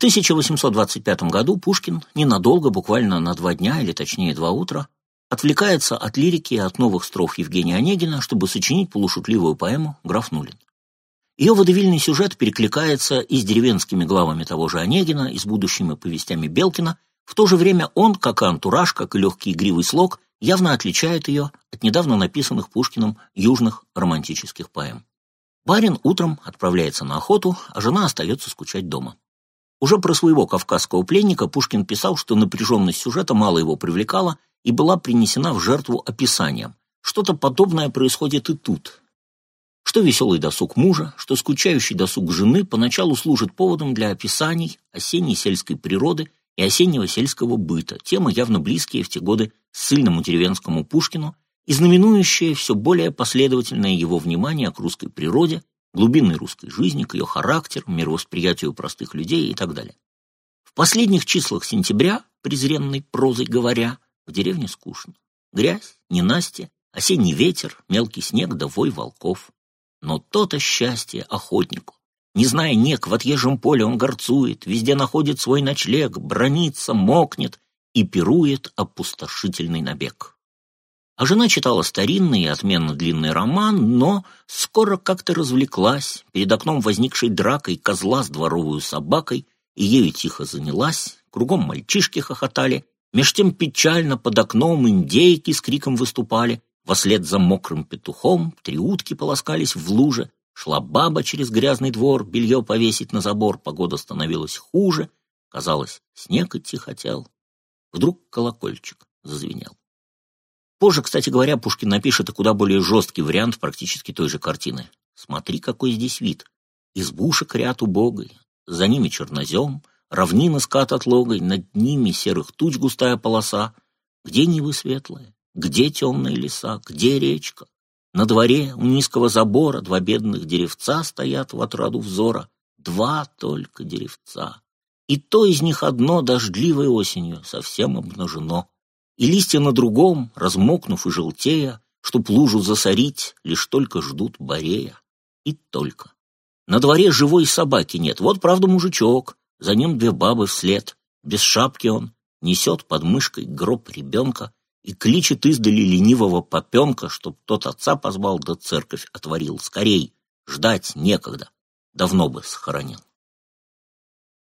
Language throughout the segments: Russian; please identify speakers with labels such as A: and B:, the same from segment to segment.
A: 1825 году Пушкин ненадолго, буквально на два дня, или точнее два утра, отвлекается от лирики и от новых строф Евгения Онегина, чтобы сочинить полушутливую поэму «Граф Нулин». Ее водевильный сюжет перекликается и с деревенскими главами того же Онегина, и с будущими повестями Белкина. В то же время он, как и антураж, как и легкий игривый слог, явно отличает ее от недавно написанных Пушкиным южных романтических поэм. Барин утром отправляется на охоту, а жена остается скучать дома. Уже про своего кавказского пленника Пушкин писал, что напряженность сюжета мало его привлекала и была принесена в жертву описанием. Что-то подобное происходит и тут, что веселый досуг мужа, что скучающий досуг жены поначалу служит поводом для описаний осенней сельской природы и осеннего сельского быта, темы явно близкие в те годы ссыльному деревенскому Пушкину и знаменующие все более последовательное его внимание к русской природе, глубинной русской жизни, к ее характеру, мировосприятию простых людей и так далее. В последних числах сентября, презренной прозой говоря, в деревне скучно. Грязь, ненастье, осенний ветер, мелкий снег да вой волков. Но то-то счастье охотнику. Не зная нек, в отъезжем поле он горцует, везде находит свой ночлег, бронится, мокнет и пирует опустошительный набег. А жена читала старинный и отменно длинный роман, но скоро как-то развлеклась, перед окном возникшей дракой козла с дворовую собакой, и ею тихо занялась, кругом мальчишки хохотали, меж тем печально под окном индейки с криком выступали, Вослед за мокрым петухом три утки полоскались в луже, шла баба через грязный двор, белье повесить на забор, погода становилась хуже, казалось, снег идти хотел. Вдруг колокольчик зазвенел. Позже, кстати говоря, Пушкин напишет и куда более жесткий вариант практически той же картины. Смотри, какой здесь вид. Избушек ряд убогой, за ними чернозем, равнина скат отлогой, над ними серых туч густая полоса. Где нивы светлые, где темные леса, где речка? На дворе у низкого забора два бедных деревца стоят в отраду взора. Два только деревца. И то из них одно дождливой осенью совсем обнажено. И листья на другом, размокнув и желтея, чтоб лужу засорить, лишь только ждут борея. И только. На дворе живой собаки нет. Вот, правда, мужичок. За ним две бабы вслед. Без шапки он. Несет под мышкой гроб ребенка и кличет издали ленивого попенка, чтоб тот отца позвал да церковь отворил. Скорей, ждать некогда, давно бы схоронил.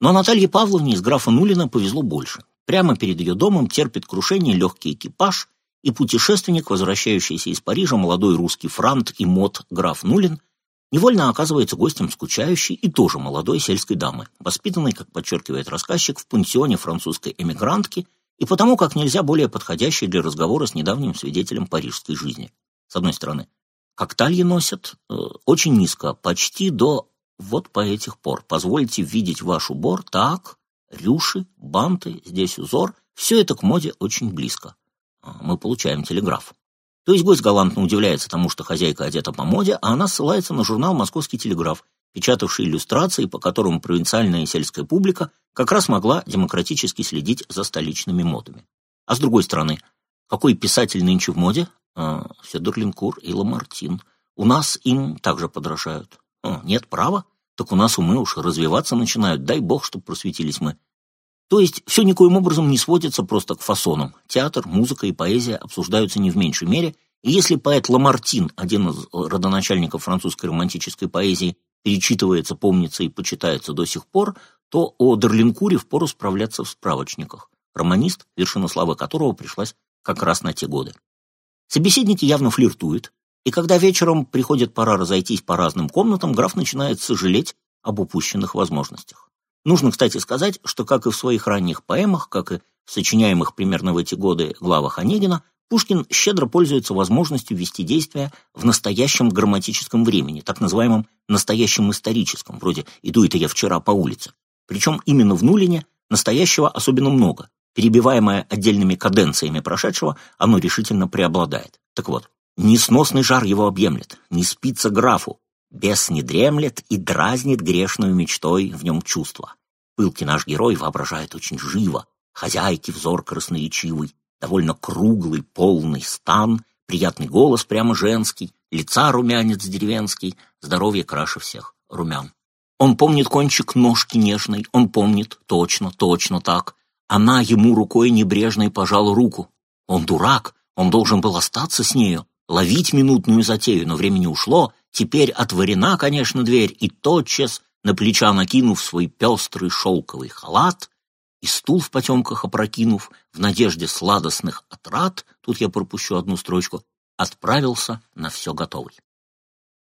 A: Но Наталье Павловне из графа Нулина повезло больше. Прямо перед ее домом терпит крушение легкий экипаж, и путешественник, возвращающийся из Парижа, молодой русский франт и мод граф Нулин, невольно оказывается гостем скучающей и тоже молодой сельской дамы, воспитанной, как подчеркивает рассказчик, в пансионе французской эмигрантки и потому как нельзя более подходящий для разговора с недавним свидетелем парижской жизни. С одной стороны, как тальи носят э, очень низко, почти до вот по этих пор. Позвольте видеть ваш убор, так, рюши, банты, здесь узор, все это к моде очень близко. А, мы получаем телеграф. То есть гость галантно удивляется тому, что хозяйка одета по моде, а она ссылается на журнал «Московский телеграф», печатавший иллюстрации, по которым провинциальная и сельская публика как раз могла демократически следить за столичными модами. А с другой стороны, какой писатель нынче в моде? А, Федор Линкур и Ламартин. У нас им также подражают. А, нет права? Так у нас умы уж развиваться начинают. Дай бог, чтобы просветились мы. То есть все никоим образом не сводится просто к фасонам. Театр, музыка и поэзия обсуждаются не в меньшей мере, и если поэт Ламартин, один из родоначальников французской романтической поэзии, перечитывается, помнится и почитается до сих пор, то о Дерлинкуре впору справляться в справочниках. Романист, вершина славы которого пришлась как раз на те годы. Собеседники явно флиртуют, и когда вечером приходит пора разойтись по разным комнатам, граф начинает сожалеть об упущенных возможностях. Нужно, кстати, сказать, что как и в своих ранних поэмах, как и в сочиняемых примерно в эти годы главах Онегина, Пушкин щедро пользуется возможностью вести действия в настоящем грамматическом времени, так называемом настоящем историческом, вроде «иду это я вчера по улице». Причем именно в Нулине настоящего особенно много. Перебиваемое отдельными каденциями прошедшего, оно решительно преобладает. Так вот, несносный жар его объемлет, не спится графу, бес не дремлет и дразнит грешную мечтой в нем чувства. Пылкий наш герой воображает очень живо, хозяйки взор красноречивый, довольно круглый, полный стан, приятный голос прямо женский, лица румянец деревенский, здоровье краше всех румян. Он помнит кончик ножки нежной, он помнит, точно, точно так. Она ему рукой небрежной пожала руку. Он дурак, он должен был остаться с нею, ловить минутную затею, но времени ушло, теперь отворена, конечно, дверь, и тотчас, на плеча накинув свой пестрый шелковый халат, и стул в потемках опрокинув, в надежде сладостных отрад, тут я пропущу одну строчку, отправился на все готовый.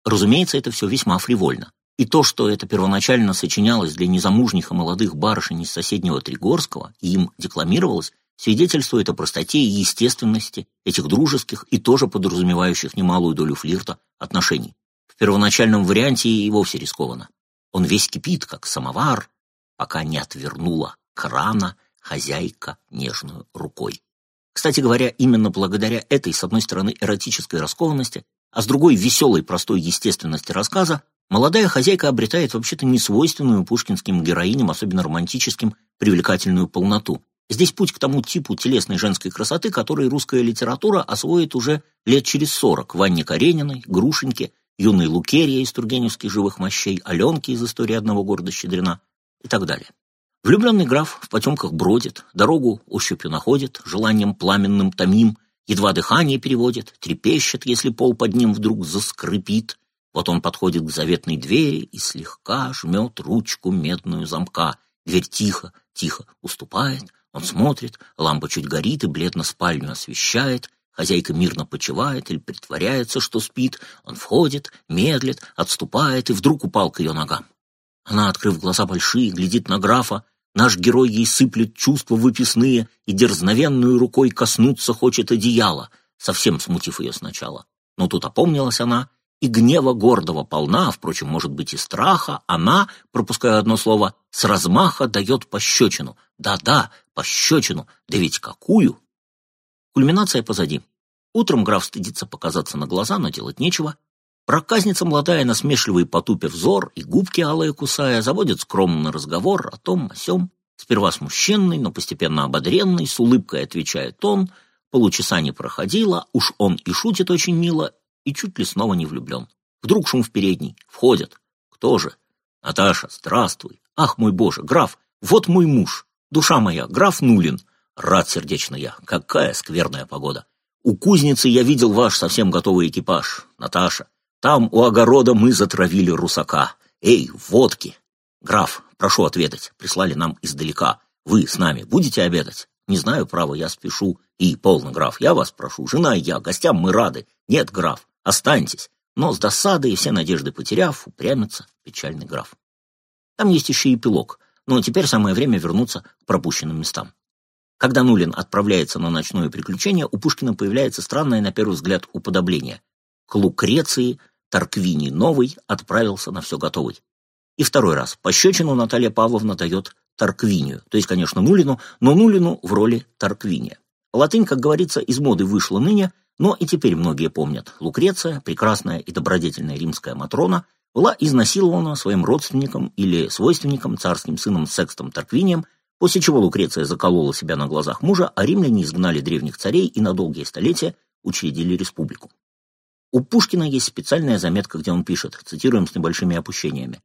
A: Разумеется, это все весьма фривольно. И то, что это первоначально сочинялось для незамужних и молодых барышень из соседнего Тригорского и им декламировалось, свидетельствует о простоте и естественности этих дружеских и тоже подразумевающих немалую долю флирта отношений. В первоначальном варианте и вовсе рискованно. Он весь кипит, как самовар, пока не отвернула крана хозяйка нежную рукой. Кстати говоря, именно благодаря этой, с одной стороны, эротической раскованности, а с другой веселой, простой естественности рассказа, молодая хозяйка обретает вообще-то несвойственную пушкинским героиням, особенно романтическим, привлекательную полноту. Здесь путь к тому типу телесной женской красоты, который русская литература освоит уже лет через сорок в Анне Карениной, Грушеньке, юной Лукерья из Тургеневских живых мощей, Аленки из истории одного города Щедрина и так далее. Влюбленный граф в потемках бродит, дорогу ощупью находит, желанием пламенным томим, едва дыхание переводит, трепещет, если пол под ним вдруг заскрипит. Вот он подходит к заветной двери и слегка жмет ручку медную замка. Дверь тихо, тихо уступает, он смотрит, лампа чуть горит и бледно спальню освещает, хозяйка мирно почивает или притворяется, что спит, он входит, медлит, отступает и вдруг упал к ее ногам. Она, открыв глаза большие, глядит на графа. Наш герой ей сыплет чувства выписные и дерзновенную рукой коснуться хочет одеяла, совсем смутив ее сначала. Но тут опомнилась она, и гнева гордого полна, впрочем, может быть и страха, она, пропуская одно слово, с размаха дает пощечину. Да-да, пощечину, да ведь какую! Кульминация позади. Утром граф стыдится показаться на глаза, но делать нечего. Проказница молодая, насмешливый потупив взор и губки алые кусая, заводит скромный разговор о том, о сём. Сперва смущенный, но постепенно ободренный, с улыбкой отвечает он. Получаса не проходило, уж он и шутит очень мило, и чуть ли снова не влюблен. Вдруг шум в передней. Входят. Кто же? Наташа, здравствуй. Ах, мой боже, граф, вот мой муж. Душа моя, граф Нулин. Рад сердечно я. Какая скверная погода. У кузницы я видел ваш совсем готовый экипаж. Наташа, там у огорода мы затравили русака. Эй, водки! Граф, прошу отведать, прислали нам издалека. Вы с нами будете обедать? Не знаю, право, я спешу. И, полно, граф, я вас прошу, жена и я, гостям мы рады. Нет, граф, останьтесь. Но с досадой и все надежды потеряв, упрямится печальный граф. Там есть еще эпилог, но теперь самое время вернуться к пропущенным местам. Когда Нулин отправляется на ночное приключение, у Пушкина появляется странное, на первый взгляд, уподобление. К Лукреции Тарквини Новый отправился на все готовый. И второй раз пощечину Наталья Павловна дает Тарквинию, то есть, конечно, Нулину, но Нулину в роли Тарквиния. Латынь, как говорится, из моды вышла ныне, но и теперь многие помнят. Лукреция, прекрасная и добродетельная римская Матрона, была изнасилована своим родственником или свойственником, царским сыном Секстом Тарквинием, после чего Лукреция заколола себя на глазах мужа, а римляне изгнали древних царей и на долгие столетия учредили республику. У Пушкина есть специальная заметка, где он пишет, цитируем с небольшими опущениями.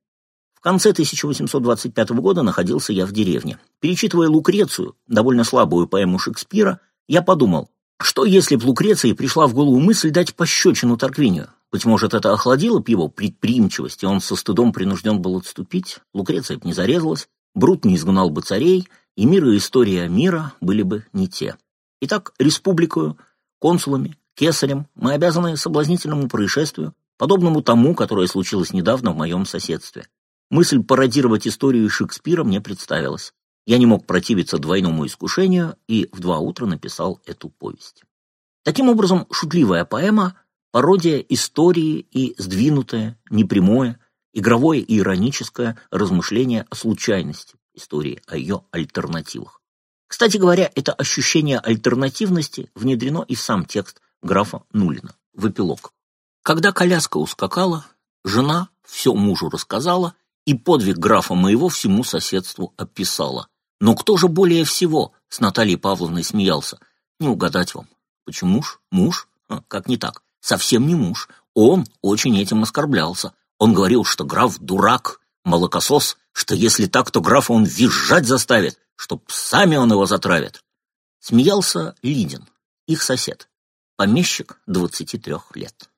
A: В конце 1825 года находился я в деревне. Перечитывая «Лукрецию», довольно слабую поэму Шекспира, я подумал, что если б Лукреции пришла в голову мысль дать пощечину Тарквинию? Быть может, это охладило б его предприимчивость, и он со стыдом принужден был отступить? Лукреция б не зарезалась, Брут не изгнал бы царей, и мир и история мира были бы не те. Итак, республикою, консулами, кесарем мы обязаны соблазнительному происшествию, подобному тому, которое случилось недавно в моем соседстве. Мысль пародировать историю Шекспира мне представилась. Я не мог противиться двойному искушению и в два утра написал эту повесть. Таким образом, шутливая поэма – пародия истории и сдвинутое, непрямое, игровое и ироническое размышление о случайности истории, о ее альтернативах. Кстати говоря, это ощущение альтернативности внедрено и в сам текст графа Нулина в эпилог. Когда коляска ускакала, жена все мужу рассказала и подвиг графа моего всему соседству описала. Но кто же более всего с Натальей Павловной смеялся? Не угадать вам. Почему ж? Муж? А, как не так? Совсем не муж. Он очень этим оскорблялся. Он говорил, что граф дурак, молокосос, что если так, то графа он визжать заставит, чтоб сами он его затравит. Смеялся Лидин, их сосед, помещик 23 лет.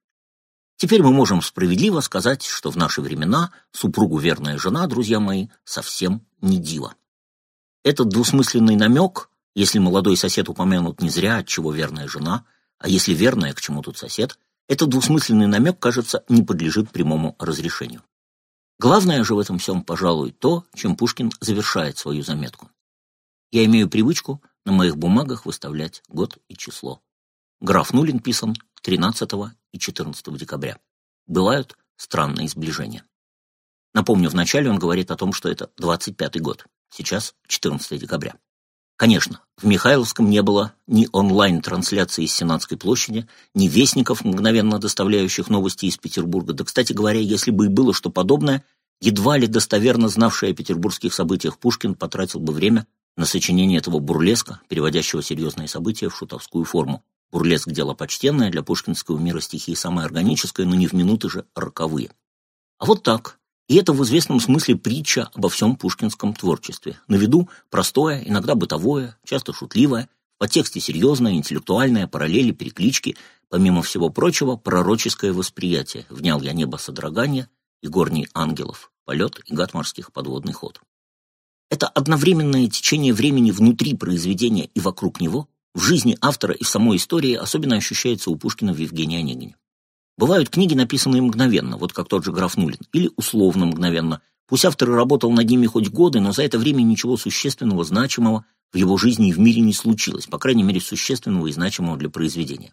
A: Теперь мы можем справедливо сказать, что в наши времена супругу верная жена, друзья мои, совсем не дива. Этот двусмысленный намек, если молодой сосед упомянут не зря, от чего верная жена, а если верная, к чему тут сосед, этот двусмысленный намек, кажется, не подлежит прямому разрешению. Главное же в этом всем, пожалуй, то, чем Пушкин завершает свою заметку. Я имею привычку на моих бумагах выставлять год и число. Граф Нулин писан 13 и 14 декабря. Бывают странные сближения. Напомню, вначале он говорит о том, что это 25-й год, сейчас 14 декабря. Конечно, в Михайловском не было ни онлайн-трансляции из Сенатской площади, ни вестников, мгновенно доставляющих новости из Петербурга. Да, кстати говоря, если бы и было что подобное, едва ли достоверно знавший о петербургских событиях Пушкин потратил бы время на сочинение этого бурлеска, переводящего серьезные события в шутовскую форму. Бурлеск – дело почтенное, для пушкинского мира стихии самое органическое, но не в минуты же роковые. А вот так, и это в известном смысле притча обо всем пушкинском творчестве. На виду простое, иногда бытовое, часто шутливое, по тексте серьезное, интеллектуальное, параллели, переклички, помимо всего прочего, пророческое восприятие. Внял я небо содрогания и горний ангелов, полет и гад морских подводный ход. Это одновременное течение времени внутри произведения и вокруг него в жизни автора и в самой истории особенно ощущается у Пушкина в Евгении Онегине. Бывают книги, написанные мгновенно, вот как тот же граф Нулин, или условно мгновенно. Пусть автор работал над ними хоть годы, но за это время ничего существенного, значимого в его жизни и в мире не случилось, по крайней мере, существенного и значимого для произведения.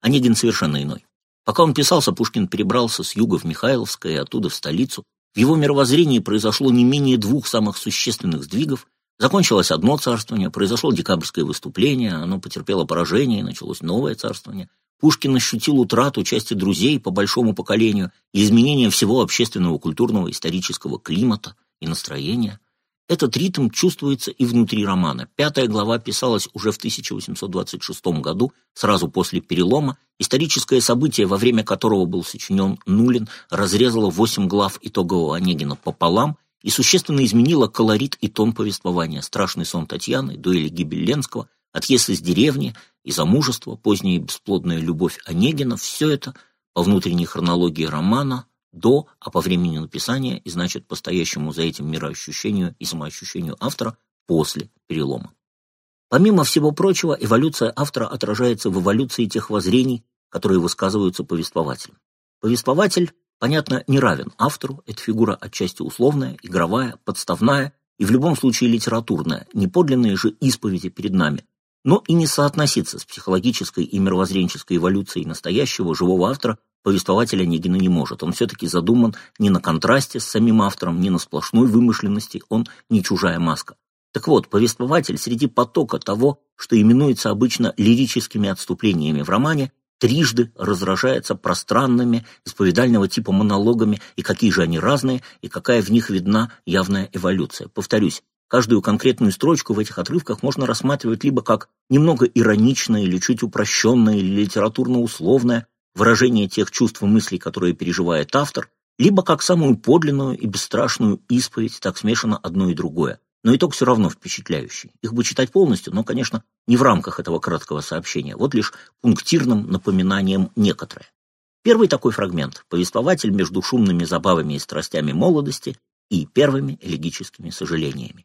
A: Онегин совершенно иной. Пока он писался, Пушкин перебрался с юга в Михайловское и оттуда в столицу. В его мировоззрении произошло не менее двух самых существенных сдвигов. Закончилось одно царствование, произошло декабрьское выступление, оно потерпело поражение, началось новое царствование. Пушкин ощутил утрату части друзей по большому поколению и изменение всего общественного, культурного, исторического климата и настроения. Этот ритм чувствуется и внутри романа. Пятая глава писалась уже в 1826 году, сразу после перелома. Историческое событие, во время которого был сочинен Нулин, разрезало восемь глав итогового Онегина пополам и существенно изменило колорит и тон повествования. Страшный сон Татьяны, дуэли гибель Ленского, отъезд из деревни и замужество, поздняя бесплодная любовь Онегина – все это по внутренней хронологии романа до, а по времени написания и значит по-стоящему за этим мироощущению и самоощущению автора после перелома. Помимо всего прочего, эволюция автора отражается в эволюции тех воззрений, которые высказываются повествователем. Повествователь, понятно, не равен автору, это фигура отчасти условная, игровая, подставная и в любом случае литературная, не подлинные же исповеди перед нами, но и не соотноситься с психологической и мировоззренческой эволюцией настоящего живого автора повествователя Онегина не может. Он все-таки задуман не на контрасте с самим автором, не на сплошной вымышленности, он не чужая маска. Так вот, повествователь среди потока того, что именуется обычно лирическими отступлениями в романе, трижды разражается пространными, исповедального типа монологами, и какие же они разные, и какая в них видна явная эволюция. Повторюсь, Каждую конкретную строчку в этих отрывках можно рассматривать либо как немного ироничное или чуть упрощенное или литературно-условное выражение тех чувств и мыслей, которые переживает автор, либо как самую подлинную и бесстрашную исповедь, так смешано одно и другое. Но итог все равно впечатляющий. Их бы читать полностью, но, конечно, не в рамках этого краткого сообщения, вот лишь пунктирным напоминанием некоторое. Первый такой фрагмент – повествователь между шумными забавами и страстями молодости и первыми элегическими сожалениями.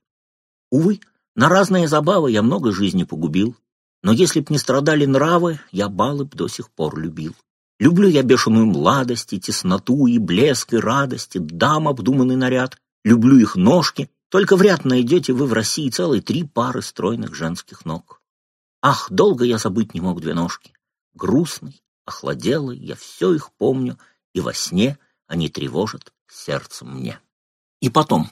A: Увы, на разные забавы я много жизни погубил, но если б не страдали нравы, я балы б до сих пор любил. Люблю я бешеную младость, и тесноту, и блеск, и радость, и дам обдуманный наряд. Люблю их ножки, только вряд найдете вы в России целые три пары стройных женских ног. Ах, долго я забыть не мог две ножки. Грустный, охладелый, я все их помню, и во сне они тревожат сердце мне. И потом,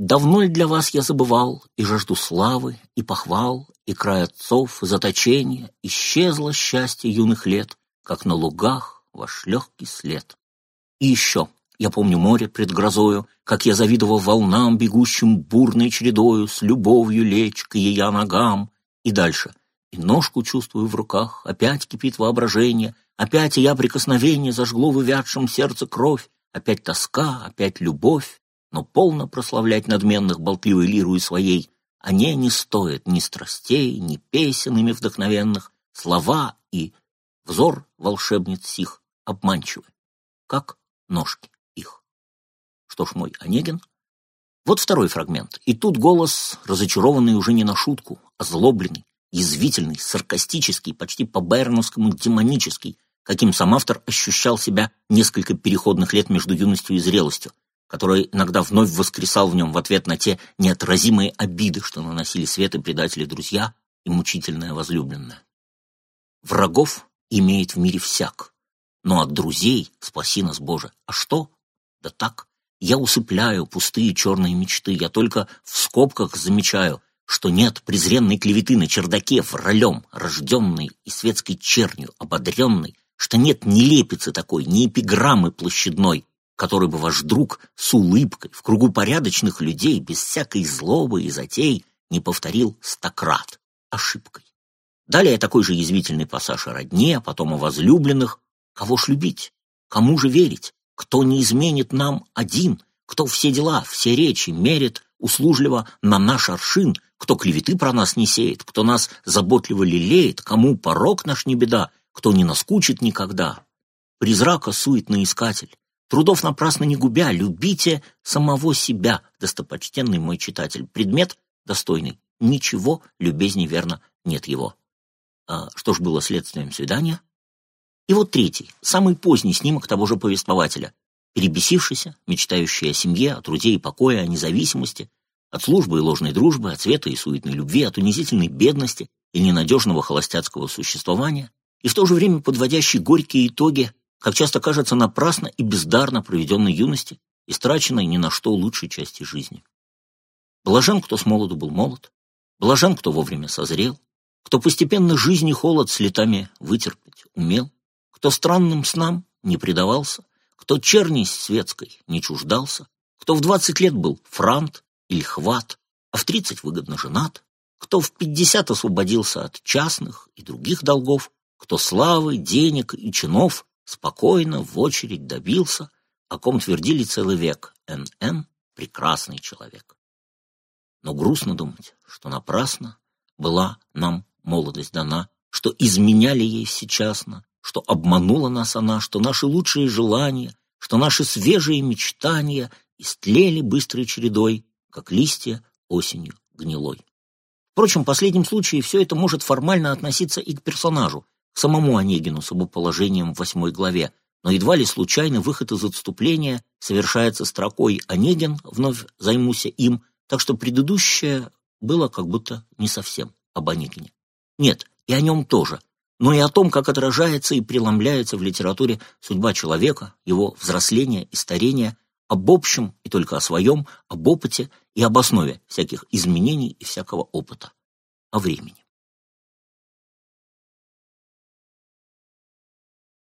A: Давно ли для вас я забывал и жажду славы, и похвал, и край отцов, заточения, исчезло счастье юных лет, как на лугах ваш легкий след. И еще, я помню море пред грозою, как я завидовал волнам, бегущим бурной чередою, с любовью лечь к ее ногам. И дальше. И ножку чувствую в руках, опять кипит воображение, опять я прикосновение зажгло в увядшем сердце кровь, опять тоска, опять любовь, но полно прославлять надменных болтливой лирую своей, они не стоят ни страстей, ни песен ими вдохновенных, слова и взор волшебниц сих обманчивы, как ножки их. Что ж, мой Онегин? Вот второй фрагмент. И тут голос, разочарованный уже не на шутку, озлобленный, язвительный, саркастический, почти по-байроновскому демонический, каким сам автор ощущал себя несколько переходных лет между юностью и зрелостью, который иногда вновь воскресал в нем в ответ на те неотразимые обиды, что наносили свет и предатели друзья и мучительная возлюбленная. Врагов имеет в мире всяк, но от друзей спаси нас, Боже. А что? Да так, я усыпляю пустые черные мечты, я только в скобках замечаю, что нет презренной клеветы на чердаке в ролем, рожденной и светской чернью, ободренной, что нет ни лепицы такой, ни эпиграммы площадной, который бы ваш друг с улыбкой в кругу порядочных людей без всякой злобы и затей не повторил стократ ошибкой. Далее такой же язвительный пассаж о родне, потом о возлюбленных. Кого ж любить? Кому же верить? Кто не изменит нам один? Кто все дела, все речи мерит услужливо на наш аршин? Кто клеветы про нас не сеет? Кто нас заботливо лелеет? Кому порог наш не беда? кто не наскучит никогда. Призрака суетный искатель, трудов напрасно не губя, любите самого себя, достопочтенный мой читатель. Предмет достойный, ничего любезней верно нет его. А что ж было следствием свидания? И вот третий, самый поздний снимок того же повествователя. Перебесившийся, мечтающий о семье, о труде и покое, о независимости, от службы и ложной дружбы, от света и суетной любви, от унизительной бедности и ненадежного холостяцкого существования, и в то же время подводящий горькие итоги, как часто кажется, напрасно и бездарно проведенной юности, истраченной ни на что лучшей части жизни. Блажен, кто с молоду был молод, блажен, кто вовремя созрел, кто постепенно жизни холод с летами вытерпеть умел, кто странным снам не предавался, кто черней светской не чуждался, кто в двадцать лет был франт или хват, а в тридцать выгодно женат, кто в пятьдесят освободился от частных и других долгов, кто славы, денег и чинов спокойно в очередь добился, о ком твердили целый век Н.Н. — прекрасный человек. Но грустно думать, что напрасно была нам молодость дана, что изменяли ей всечасно, что обманула нас она, что наши лучшие желания, что наши свежие мечтания истлели быстрой чередой, как листья осенью гнилой. Впрочем, в последнем случае все это может формально относиться и к персонажу, самому Онегину с его в восьмой главе, но едва ли случайно выход из отступления совершается строкой «Онегин, вновь займуся им», так что предыдущее было как будто не совсем об Онегине. Нет, и о нем тоже, но и о том, как отражается и преломляется в литературе судьба человека, его взросление и старение, об общем и только о своем, об опыте и об основе всяких изменений и всякого опыта, о времени.